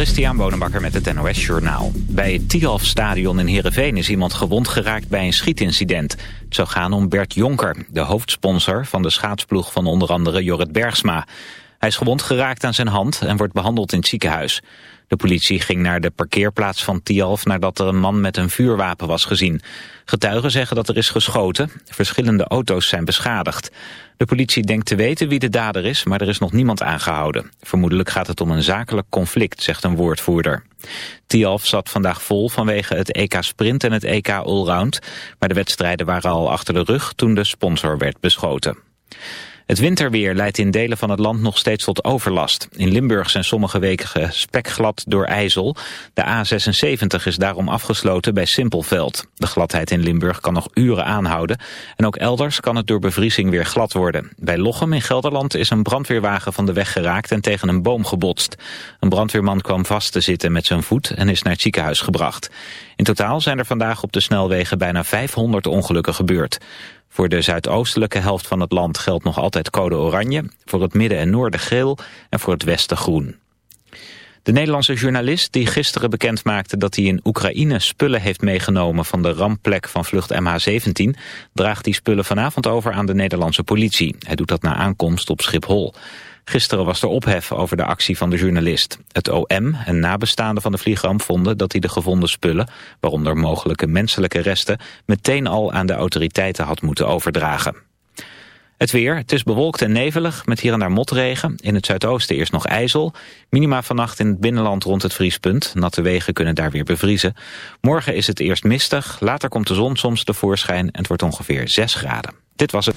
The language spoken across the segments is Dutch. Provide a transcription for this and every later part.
Christian Bonenbakker met het NOS Journaal. Bij het Tialf-stadion in Heerenveen is iemand gewond geraakt bij een schietincident. Het zou gaan om Bert Jonker, de hoofdsponsor van de schaatsploeg van onder andere Jorrit Bergsma. Hij is gewond geraakt aan zijn hand en wordt behandeld in het ziekenhuis. De politie ging naar de parkeerplaats van Tialf nadat er een man met een vuurwapen was gezien. Getuigen zeggen dat er is geschoten. Verschillende auto's zijn beschadigd. De politie denkt te weten wie de dader is, maar er is nog niemand aangehouden. Vermoedelijk gaat het om een zakelijk conflict, zegt een woordvoerder. Tialf zat vandaag vol vanwege het EK Sprint en het EK Allround. Maar de wedstrijden waren al achter de rug toen de sponsor werd beschoten. Het winterweer leidt in delen van het land nog steeds tot overlast. In Limburg zijn sommige weken spekglad door ijzel. De A76 is daarom afgesloten bij Simpelveld. De gladheid in Limburg kan nog uren aanhouden. En ook elders kan het door bevriezing weer glad worden. Bij Lochem in Gelderland is een brandweerwagen van de weg geraakt en tegen een boom gebotst. Een brandweerman kwam vast te zitten met zijn voet en is naar het ziekenhuis gebracht. In totaal zijn er vandaag op de snelwegen bijna 500 ongelukken gebeurd. Voor de zuidoostelijke helft van het land geldt nog altijd code oranje, voor het midden en noorden geel en voor het westen groen. De Nederlandse journalist die gisteren bekend maakte dat hij in Oekraïne spullen heeft meegenomen van de rampplek van vlucht MH17, draagt die spullen vanavond over aan de Nederlandse politie. Hij doet dat na aankomst op Schiphol. Gisteren was er ophef over de actie van de journalist. Het OM en nabestaanden van de vliegramp vonden dat hij de gevonden spullen, waaronder mogelijke menselijke resten, meteen al aan de autoriteiten had moeten overdragen. Het weer, het is bewolkt en nevelig, met hier en daar motregen. In het zuidoosten eerst nog ijzel. Minima vannacht in het binnenland rond het vriespunt. Natte wegen kunnen daar weer bevriezen. Morgen is het eerst mistig, later komt de zon soms tevoorschijn... en het wordt ongeveer 6 graden. Dit was het.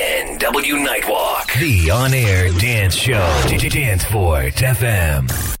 NW Nightwalk. The on-air dance show. Danceport FM.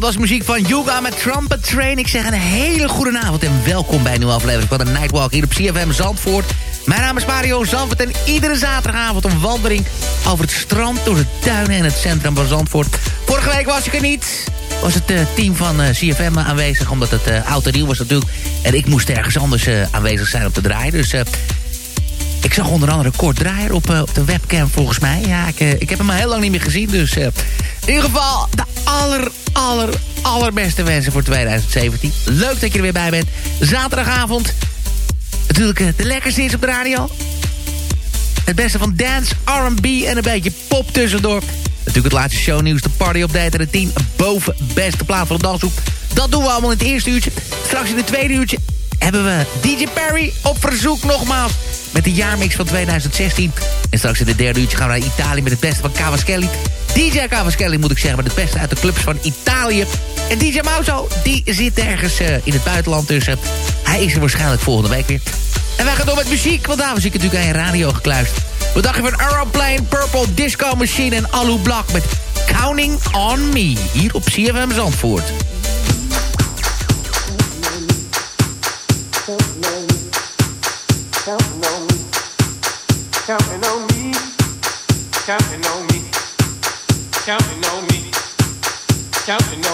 Dat was muziek van Yuga met Trumpet Train. Ik zeg een hele goede avond en welkom bij een nieuwe aflevering van de Nightwalk hier op CFM Zandvoort. Mijn naam is Mario Zandvoort en iedere zaterdagavond een wandeling over het strand, door de duinen en het centrum van Zandvoort. Vorige week was ik er niet. Was het uh, team van uh, CFM aanwezig, omdat het uh, oud en nieuw was natuurlijk. En ik moest ergens anders aanwezig zijn op de draai. Dus ik zag onder andere Kort Draaier op, op de webcam volgens mij. Ja, ik, ik heb hem al heel lang niet meer gezien. Dus in ieder geval de aller, aller, allerbeste wensen voor 2017. Leuk dat je er weer bij bent. Zaterdagavond. Natuurlijk de lekkerste is op de radio. Het beste van dance, R&B en een beetje pop tussendoor. Natuurlijk het laatste shownieuws, de party update en de 10 boven beste plaat van de danshoek. Dat doen we allemaal in het eerste uurtje. Straks in het tweede uurtje hebben we DJ Perry op verzoek nogmaals. Met de jaarmix van 2016. En straks in het derde uurtje gaan we naar Italië met het beste van Cavaschelli. DJ Cavaschelli moet ik zeggen, met het beste uit de clubs van Italië. En DJ Mauzo, die zit ergens uh, in het buitenland. Dus uh, hij is er waarschijnlijk volgende week weer. En wij gaan door met muziek, want daar was ik natuurlijk aan je radio gekluisterd. Wat dacht je van Aeroplane, Purple, Disco Machine en Alu Black met Counting on Me. Hier op CFM Zandvoort. Counting on me, counting on me, counting on me, counting on me. I've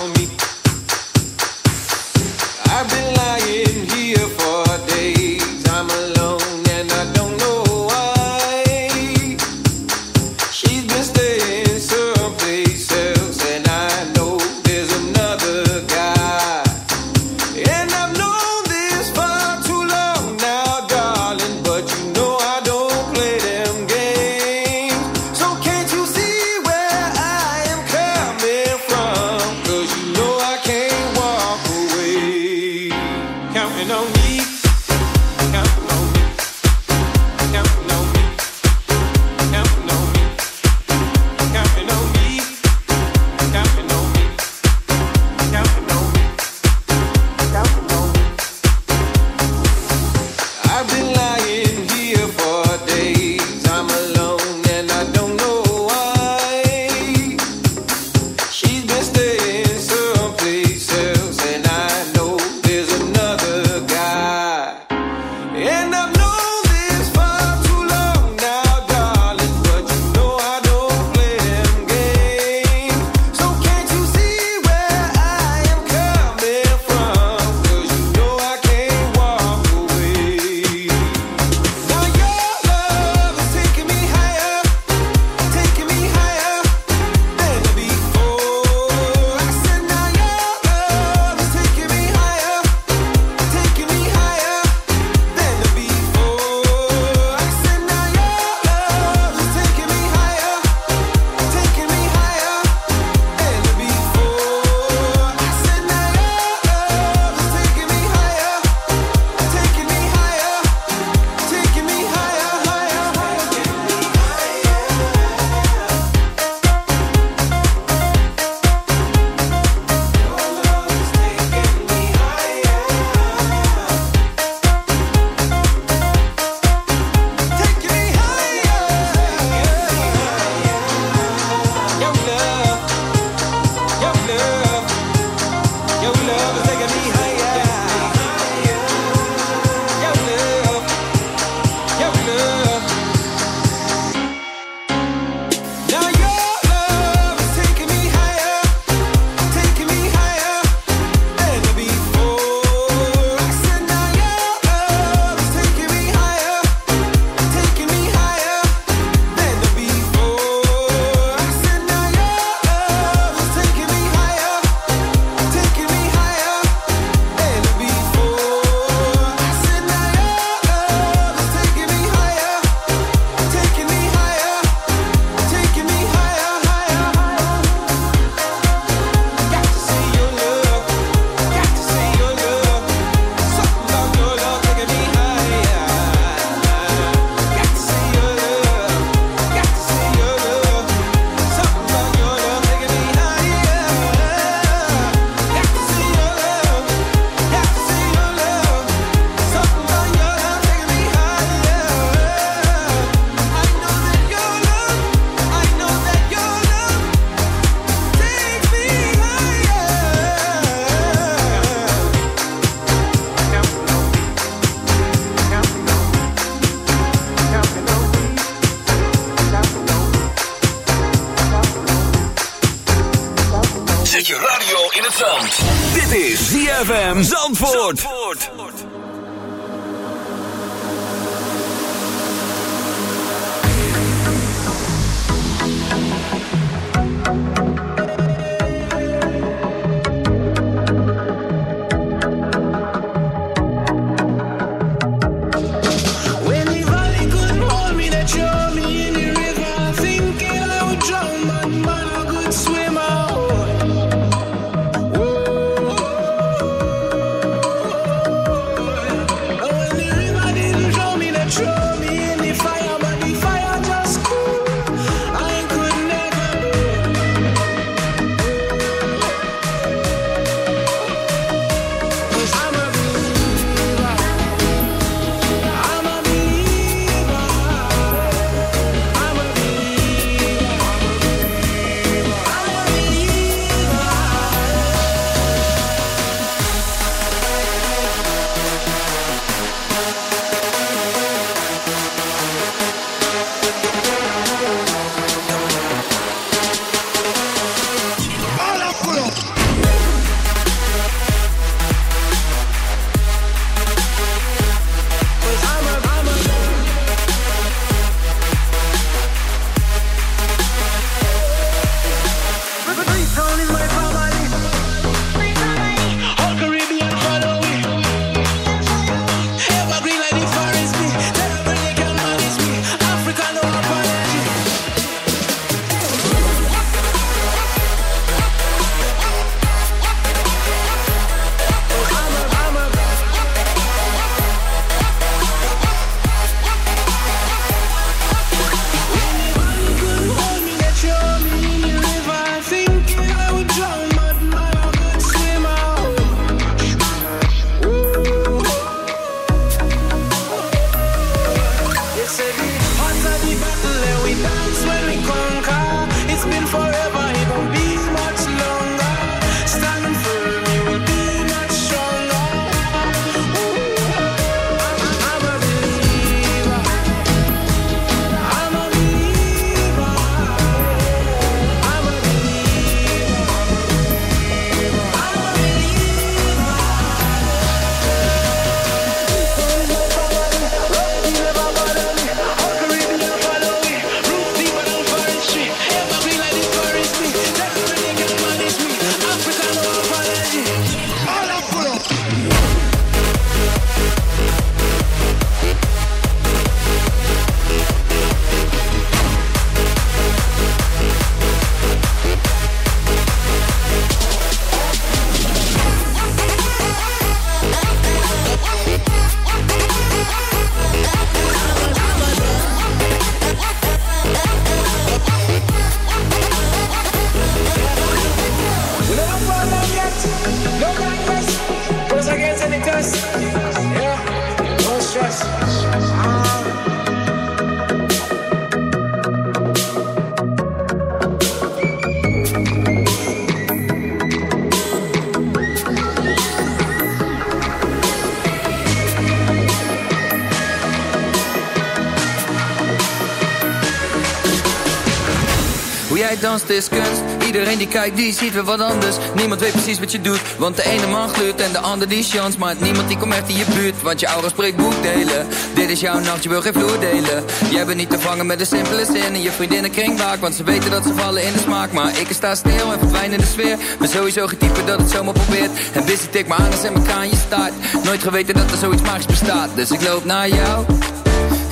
Iedereen die kijkt, die ziet weer wat anders. Niemand weet precies wat je doet Want de ene man gluurt en de ander die chance Maar niemand die komt echt in je buurt Want je aura spreekt boekdelen. Dit is jouw nacht, je wil geen vloer delen. Jij bent niet te vangen met de simpele zin En je vriendinnen kringbaak Want ze weten dat ze vallen in de smaak. Maar ik sta stil en verdwijn in de sfeer. Ben sowieso getypen dat het zomaar probeert. En busy tik me aan en zet me aan je staart. Nooit geweten dat er zoiets magisch bestaat. Dus ik loop naar jou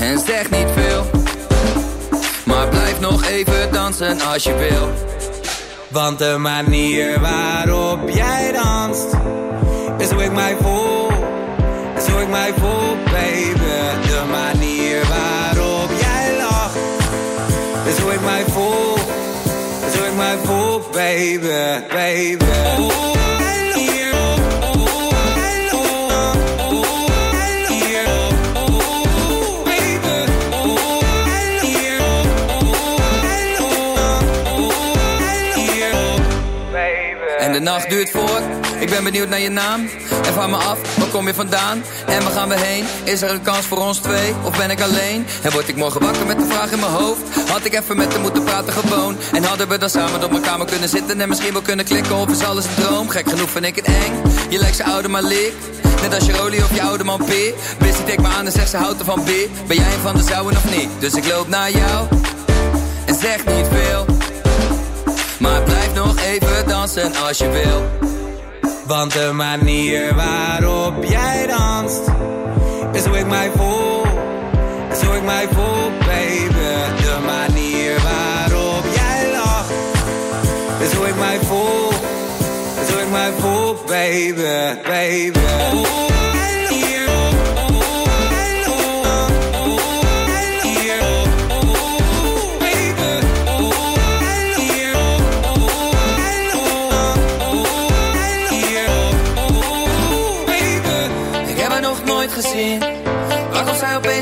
En zeg niet veel. Maar blijf nog even dansen als je wil. Want de manier waarop jij danst, is hoe ik mij voel. Is hoe ik mij voel, baby. De manier waarop jij lacht, is hoe ik mij voel. Is hoe ik mij voel, baby, baby. Ik ben benieuwd naar je naam. En van me af, waar kom je vandaan? En waar gaan we heen? Is er een kans voor ons twee? Of ben ik alleen? En word ik morgen wakker met de vraag in mijn hoofd? Had ik even met hem moeten praten gewoon? En hadden we dan samen op mijn kamer kunnen zitten en misschien wel kunnen klikken? Of is alles een droom? Gek genoeg vind ik het eng. Je lijkt ze oude maar leek. Net als je olie of je oude man P. Wist die tik me aan en zegt ze houdt ervan B. Ben jij een van de zouden of niet? Dus ik loop naar jou en zeg niet veel. Maar blijf nog even dansen als je wil. Want de manier waarop jij danst Is hoe ik mij voel. Is hoe ik mij voel, baby. De manier waarop jij lacht Is hoe ik mij voel. Is hoe ik mij voel, baby, baby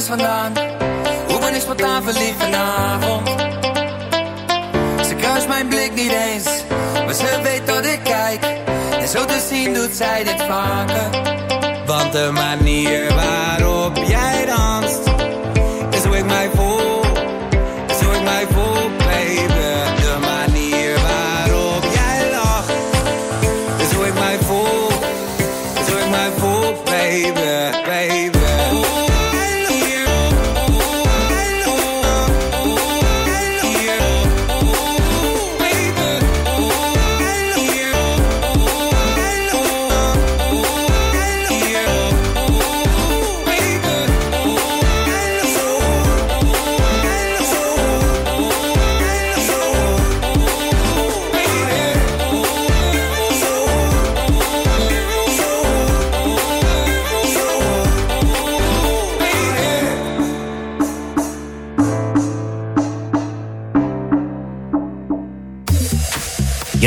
vandaan? Hoe ben ik spontaan verliefd vanavond? Ze kruist mijn blik niet eens, maar ze weet dat ik kijk. En zo te zien doet zij dit vaker. Want de manier waarop jij danst, is hoe ik mij voel, is hoe ik mij voel, baby. De manier waarop jij lacht, is hoe ik mij voel, is hoe ik mij voel, baby.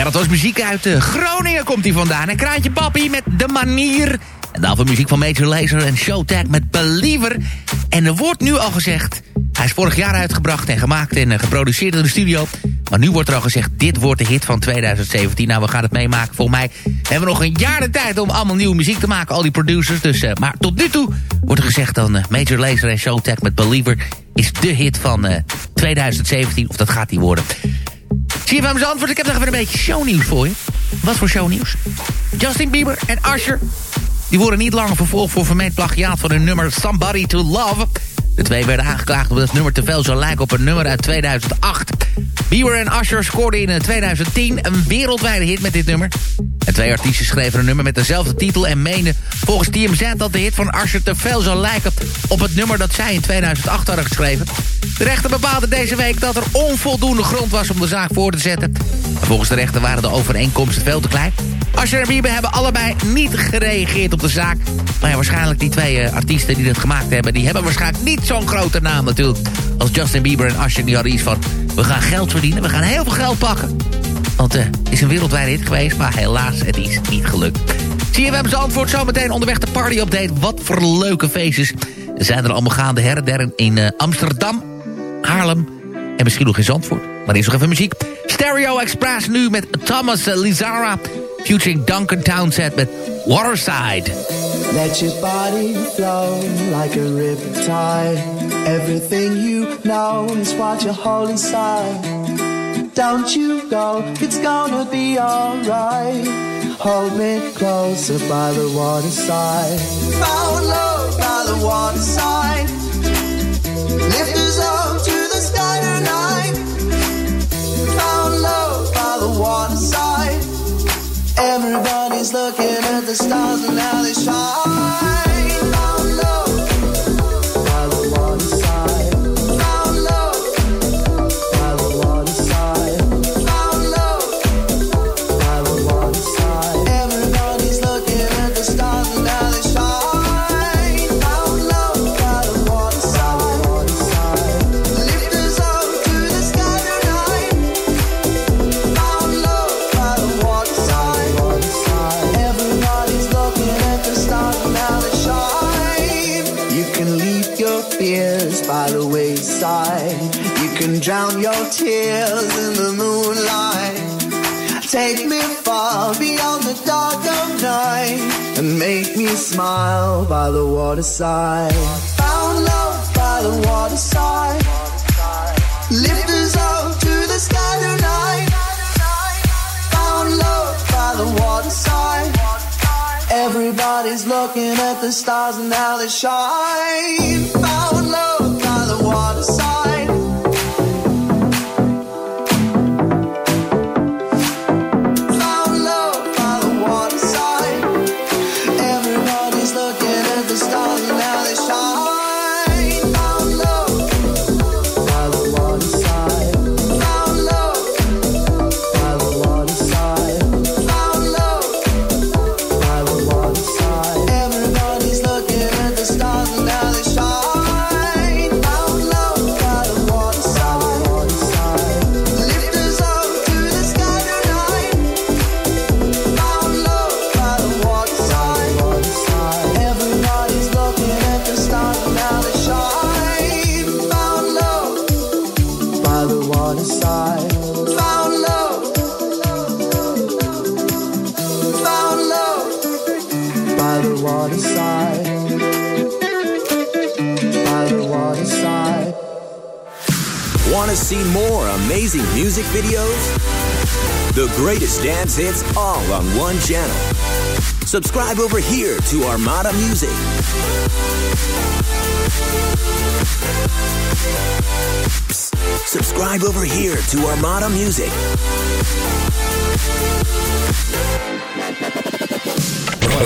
Ja, dat was muziek uit uh, Groningen komt hij vandaan. En Kraantje Papi met De Manier. En daarvoor muziek van Major Lazer en Showtag met Believer. En er wordt nu al gezegd... Hij is vorig jaar uitgebracht en gemaakt en uh, geproduceerd in de studio. Maar nu wordt er al gezegd, dit wordt de hit van 2017. Nou, we gaan het meemaken. Volgens mij hebben we nog een jaar de tijd om allemaal nieuwe muziek te maken. Al die producers. Dus, uh, maar tot nu toe wordt er gezegd dan... Major Lazer en Showtag met Believer... is de hit van 2017. Of dat gaat die worden. CFM Zandvoort, ik heb nog even een beetje shownieuws voor je. Wat voor shownieuws? Justin Bieber en Usher... die worden niet langer vervolgd voor vermeend plagiaat van hun nummer Somebody to Love... De twee werden aangeklaagd omdat het nummer te veel zou lijken op een nummer uit 2008. Bieber en Usher scoorden in 2010 een wereldwijde hit met dit nummer. De twee artiesten schreven een nummer met dezelfde titel en meenden volgens TMZ dat de hit van Usher te veel zou lijken op het nummer dat zij in 2008 hadden geschreven. De rechter bepaalde deze week dat er onvoldoende grond was om de zaak voor te zetten. volgens de rechter waren de overeenkomsten veel te klein. Usher en Bieber hebben allebei niet gereageerd op de zaak. Maar ja, waarschijnlijk die twee uh, artiesten die dat gemaakt hebben... die hebben waarschijnlijk niet zo'n grote naam natuurlijk... als Justin Bieber en Usher. Die hadden iets van, we gaan geld verdienen, we gaan heel veel geld pakken. Want het uh, is een wereldwijde hit geweest, maar helaas, het is niet gelukt. Zie je, we hebben ze antwoord zometeen onderweg de party-update. Wat voor leuke feestjes zijn er allemaal gaande her en in uh, Amsterdam, Haarlem en misschien nog in Zandvoort. Maar eerst nog even muziek. Stereo Express nu met Thomas Lizara... featuring Duncan Townsend met Waterside. Let your body flow like a riptide. Everything you know is what you hold inside. Don't you go, it's gonna be alright. Hold me closer by the waterside. Found love by the waterside. Lift us up to the sky tonight. Found love by the waterside. Everybody's looking at the stars and now they shine. smile by the waterside. Found love by the waterside. Lift us up to the sky tonight. Found love by the waterside. Everybody's looking at the stars and how they shine. Found love by the waterside. dance hits all on one channel. Subscribe over here to Armada Music. Psst, subscribe over here to Armada Music.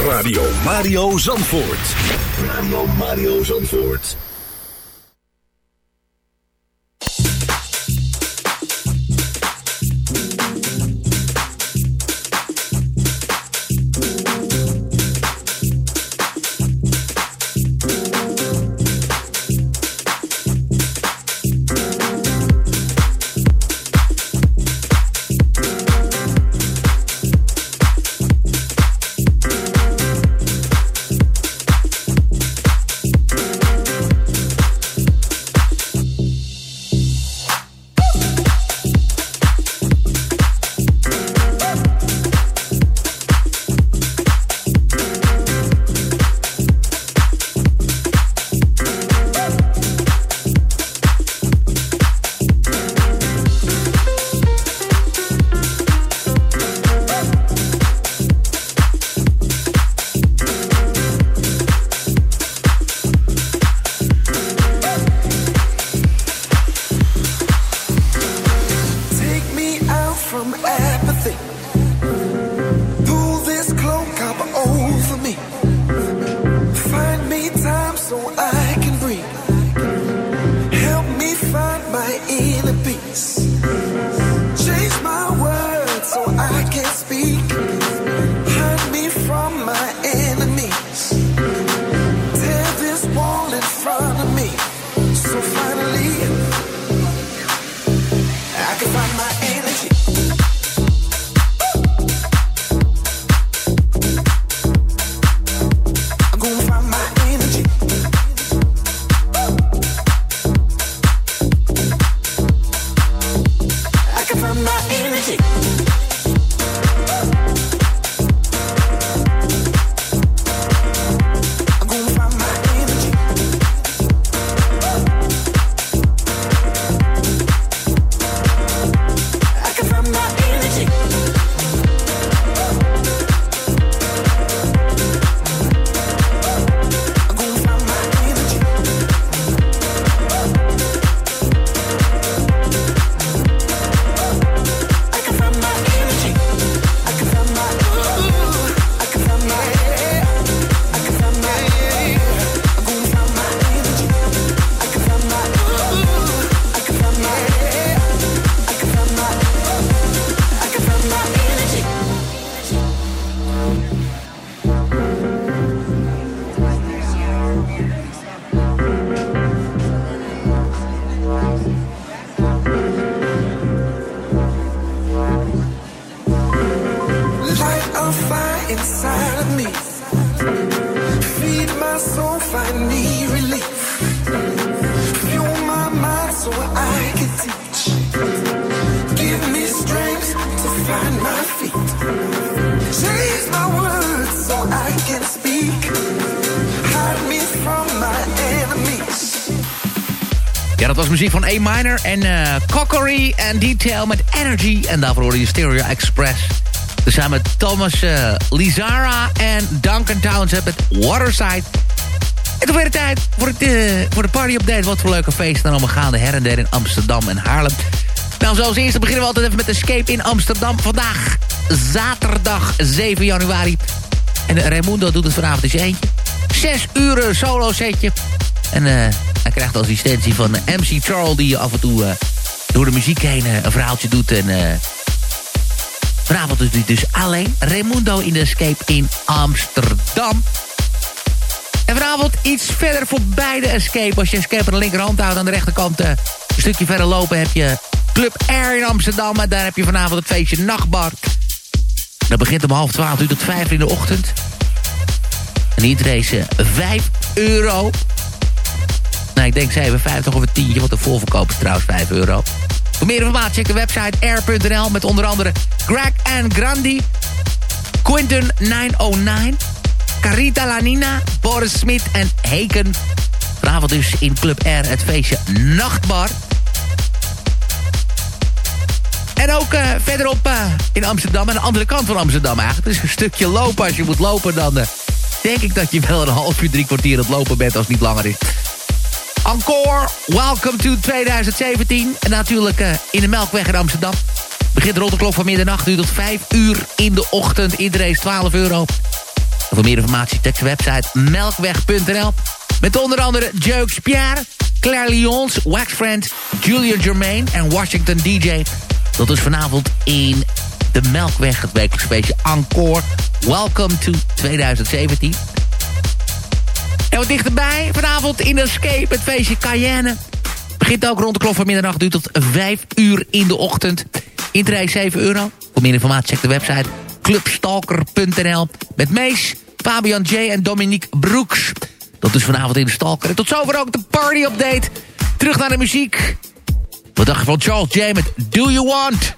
Radio Mario Zandvoort. Radio Mario Zandvoort. Van A-Minor en uh, Cockery en Detail met Energy. En daarvoor hoorde je Stereo Express. Samen met Thomas uh, Lizara en Duncan Townsend met Waterside. En toen weer de tijd voor, het, uh, voor de party-update. Wat voor leuke feesten dan allemaal gaande her en der in Amsterdam en Haarlem. Nou, zoals eerste beginnen we altijd even met Escape in Amsterdam. Vandaag zaterdag 7 januari. En Raimundo doet het vanavond eens eentje. Zes uur solo setje. En uh, hij krijgt assistentie van MC Charles... die af en toe uh, door de muziek heen uh, een verhaaltje doet. En vanavond is dus alleen. Raimundo in de Escape in Amsterdam. En vanavond iets verder voorbij de Escape. Als je Escape aan de linkerhand houdt aan de rechterkant... een stukje verder lopen heb je Club Air in Amsterdam. En daar heb je vanavond het feestje Nachtbar. Dat begint om half twaalf uur tot vijf in de ochtend. En die race 5 euro. Nou, ik denk 57 of een tientje, want de voorverkoop is trouwens 5 euro. Voor meer informatie check de website air.nl met onder andere Greg and Grandi, Quinton 909, Carita Lanina, Boris Smit en Heken. Vanavond dus in Club Air het feestje Nachtbar. En ook uh, verderop uh, in Amsterdam, aan de andere kant van Amsterdam eigenlijk. Is een stukje lopen. Als je moet lopen, dan uh, denk ik dat je wel een half uur, drie kwartier aan het lopen bent als het niet langer is. Encore, welcome to 2017. En natuurlijk in de Melkweg in Amsterdam. Begint rond de klok van middernacht uur tot 5 uur in de ochtend. Iedereen is 12 euro. En voor meer informatie check de website melkweg.nl. Met onder andere Jeux Pierre, Claire Lyons, Wax Friend, Julian Germain en Washington DJ... Dat is vanavond in de Melkweg, het wekelijks feestje Encore. Welcome to 2017. En wat dichterbij, vanavond in Escape, het feestje Cayenne. Begint ook rond de klok van middernacht, duurt tot 5 uur in de ochtend. Intree 7 euro. Voor meer informatie check de website clubstalker.nl. Met Mees, Fabian J en Dominique Broeks. Dat is vanavond in de Stalker. En tot zover ook de party update. Terug naar de muziek. Wat dacht je van Charles J. met Do You Want?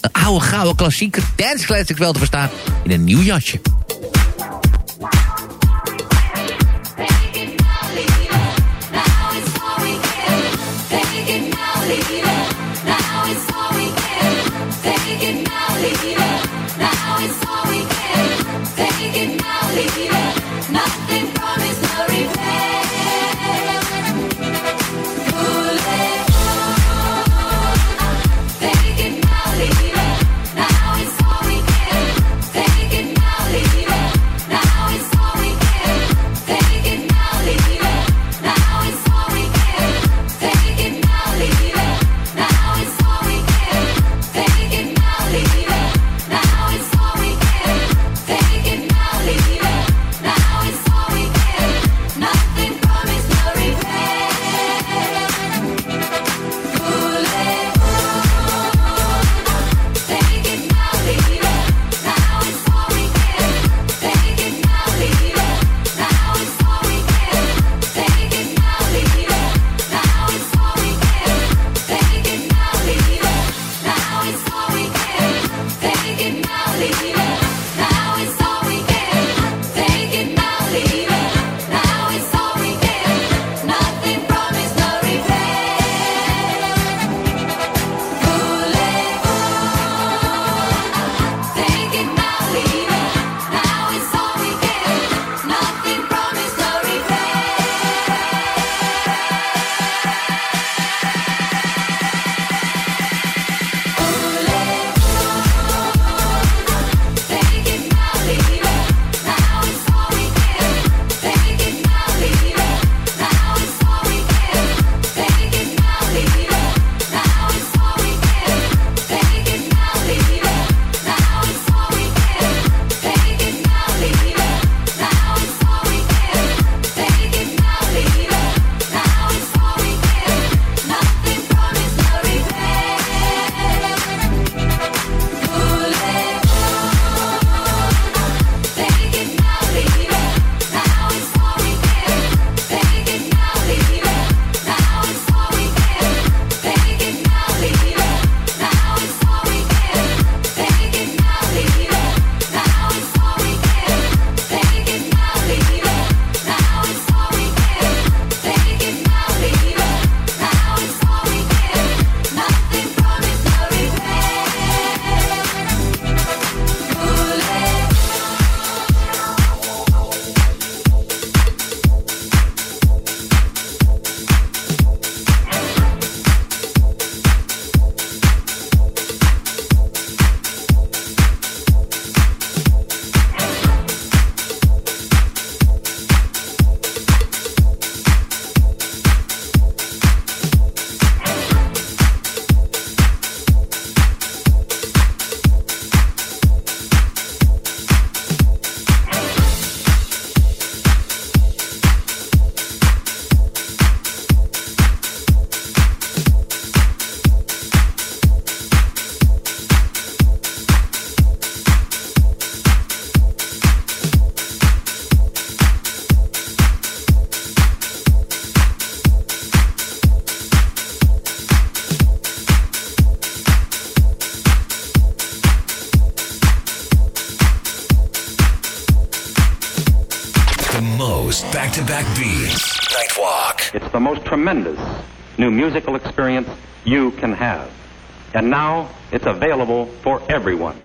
Een oude gouden klassieker dance classics wel te verstaan in een nieuw jasje. Baby, tremendous new musical experience you can have. And now it's available for everyone.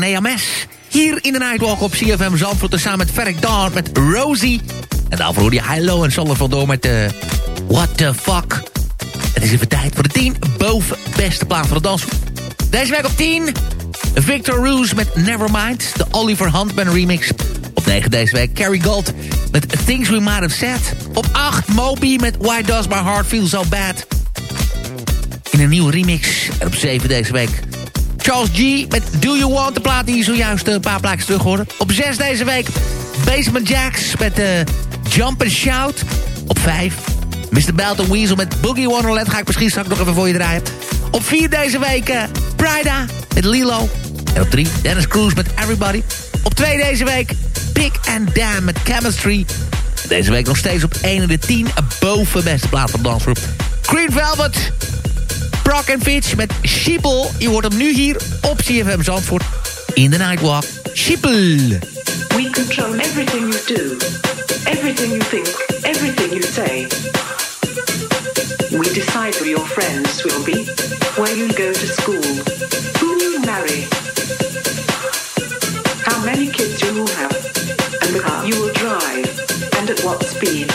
René Ames. Hier in de Nightwalk op CFM Zandvoort. Samen met Ferric Dawn met Rosie. En daarvoor hoorde je Hilo en Sander van Door met uh, What the Fuck. Het is even tijd voor de 10 boven beste plaat van de dans. Deze week op 10... Victor Roos met Nevermind. De Oliver Huntman remix. Op 9 deze week Carrie Gold met Things We Might Have Said. Op 8 Moby met Why Does My Heart Feel So Bad. In een nieuwe remix. En op 7 deze week Charles G met Do You Want, de plaat die zojuist een paar plaatjes terug hoorde. Op 6 deze week Basement Jacks met uh, Jump and Shout. Op 5 Mr. Belton Weasel met Boogie Wonderland. Ga ik misschien straks nog even voor je draaien. Op 4 deze week uh, Prida met Lilo. En op 3 Dennis Cruz met Everybody. Op 2 deze week Big and Damn met Chemistry. Deze week nog steeds op 1 in de 10 boven beste plaat van dansgroep. Green Velvet Brock and Fitch met Sheeple. Je hoort hem nu hier op CFM Zandvoort in de Nightwalk. Sheeple. We control everything you do, everything you think, everything you say. We decide who your friends will be, where you go to school, who you marry, how many kids you will have, and the car you will drive, and at what speed.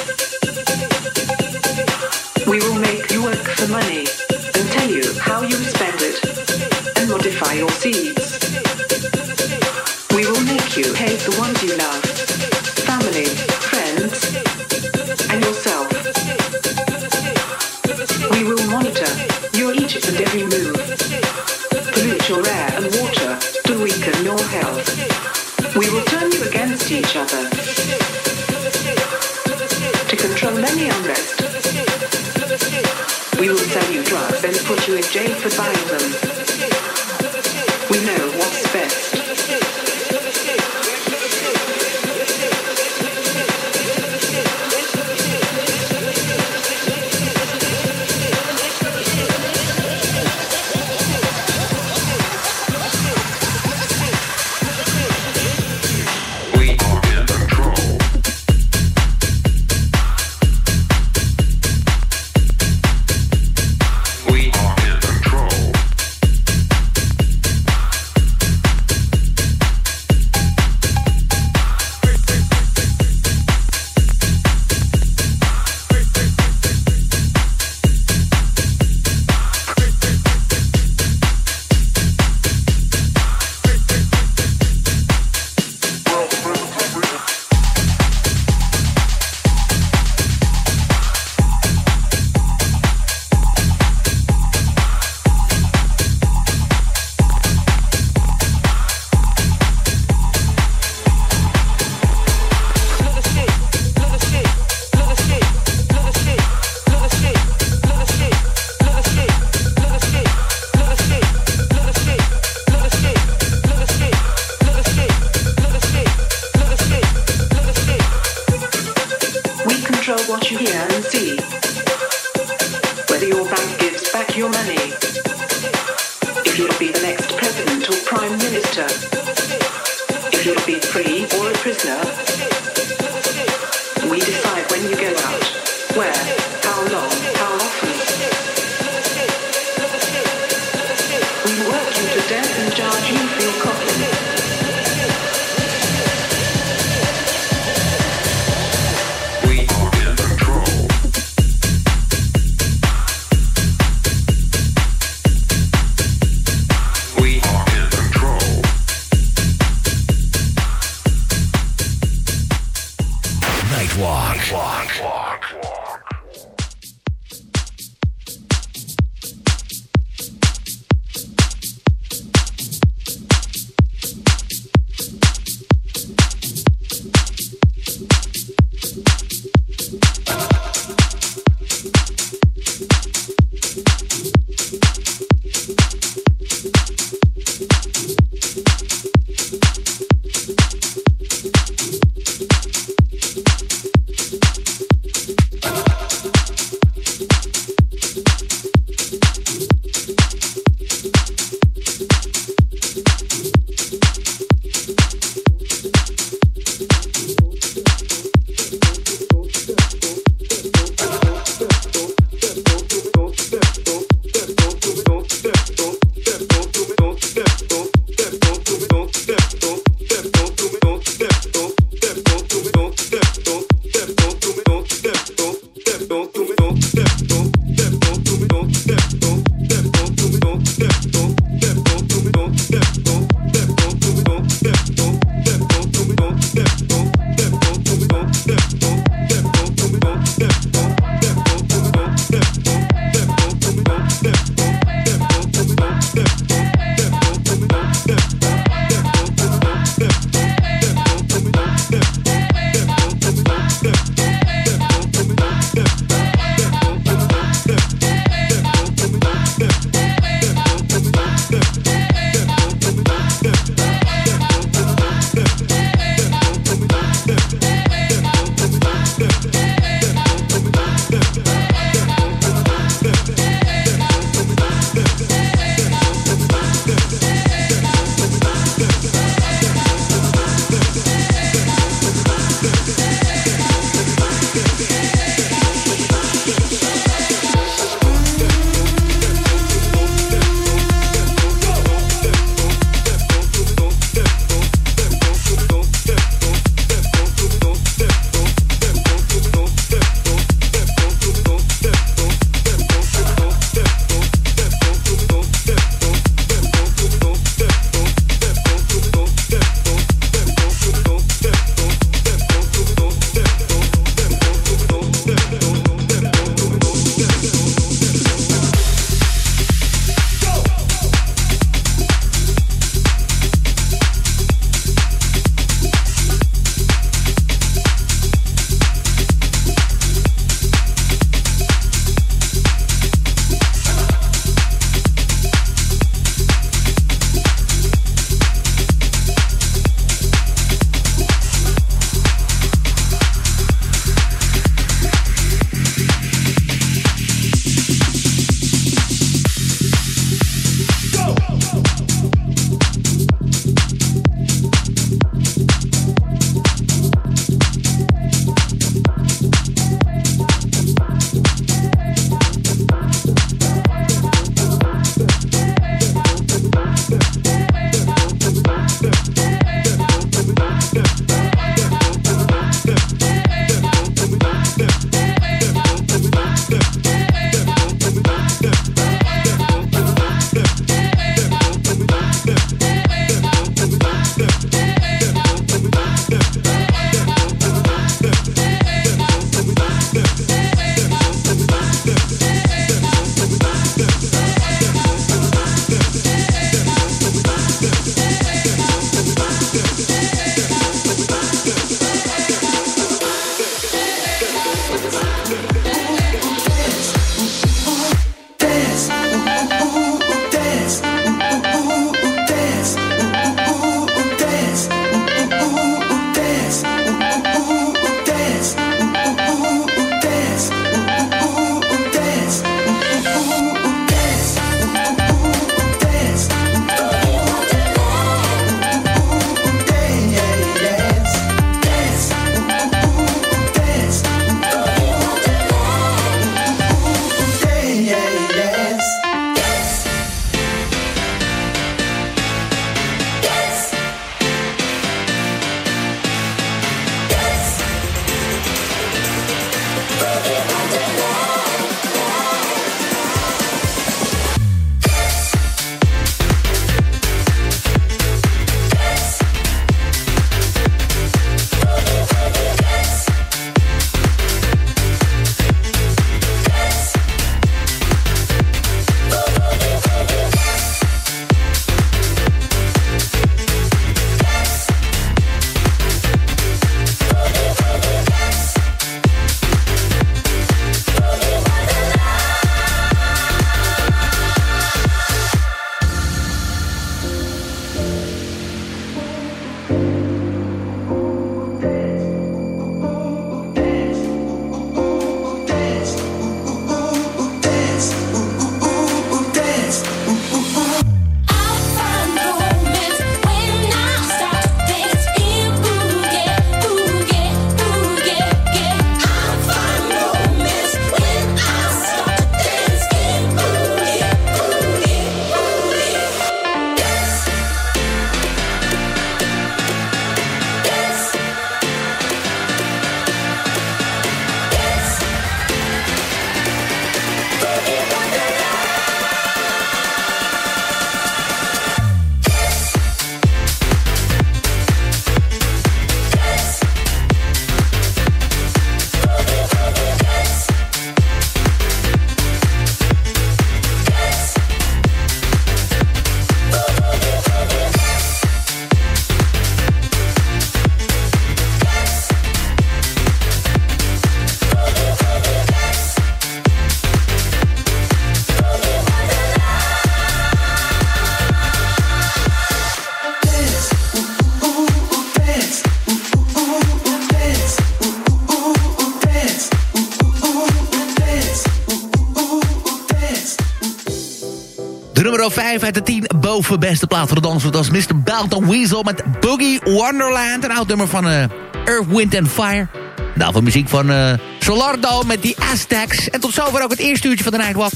5 uit de 10 boven beste plaat voor de dans. Dat was Mr. Belton Weasel met Boogie Wonderland. Een oud nummer van uh, Earth, Wind and Fire. Nou, van muziek van uh, Solardo met die Aztecs. En tot zover ook het eerste uurtje van de Nightwalk.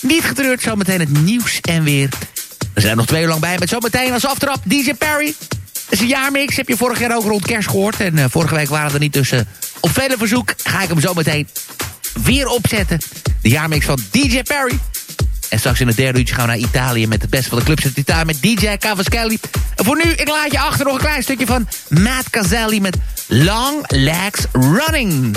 Niet getreurd, zometeen het nieuws en weer. We zijn er nog twee uur lang bij met zometeen als aftrap DJ Perry. Dat is een jaarmix, heb je vorig jaar ook rond kerst gehoord. En uh, vorige week waren er niet tussen. Op vele verzoek ga ik hem zo meteen weer opzetten. De jaarmix van DJ Perry. En straks in het derde uurtje gaan we naar Italië... met het beste van de clubs in Italië met DJ Cavaschelli. En voor nu, ik laat je achter nog een klein stukje van Matt Caselli... met Long Legs Running.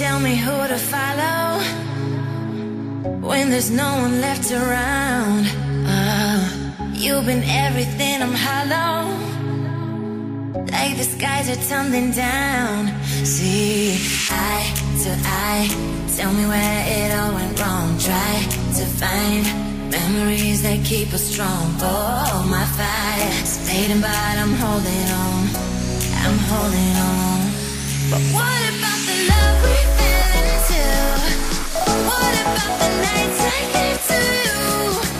Tell me who to follow when there's no one left around? Oh, you've been everything, I'm hollow. Like the skies are tumbling down. See, eye to eye, tell me where it all went wrong. Try to find memories that keep us strong. Oh, my fire's fading, but I'm holding on. I'm holding on. But what about What about the nights I gave to you?